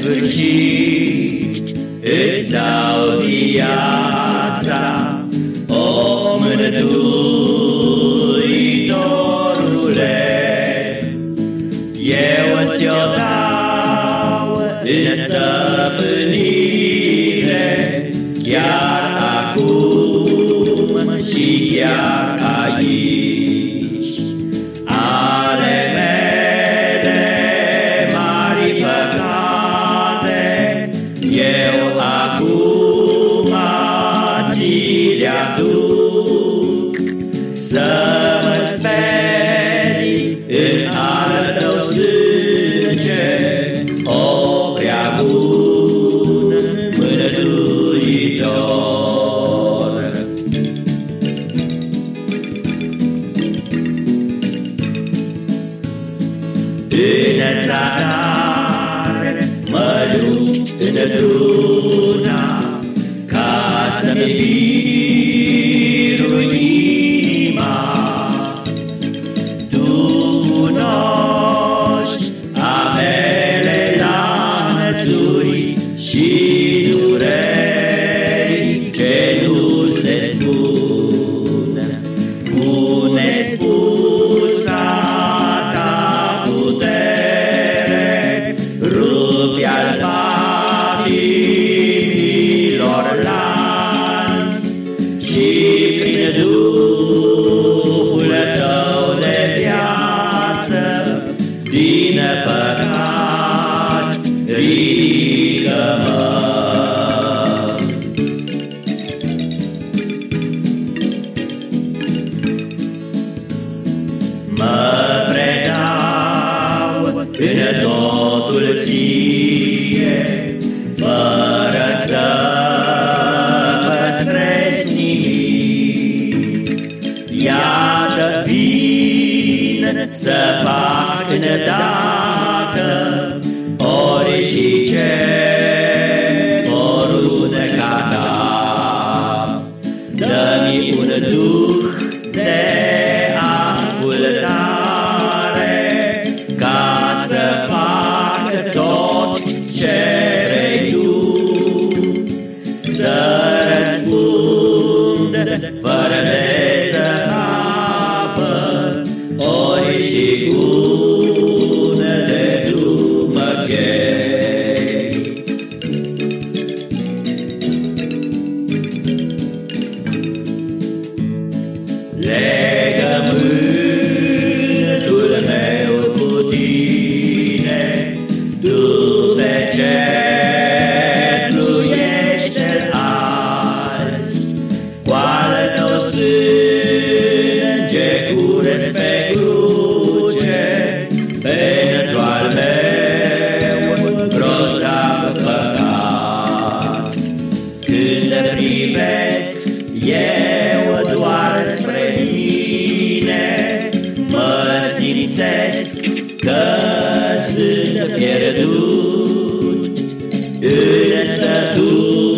sfârșit îți dau viața, o mântuitorule. Eu ți-o dau în stăpânire, chiar acum și chiar să mă speri în al tău sânge, o prea bun mânătuitor. În zadar mă lupt într-una din păcat ridică-mă. Mă predau în fac îndată ori și ce porunca ta. Dă-mi un duh de ascultare ca să fac tot ce vrei tu, să răspund fără de eu doar spre mine, mă simțesc că sunt pierdut, însă tu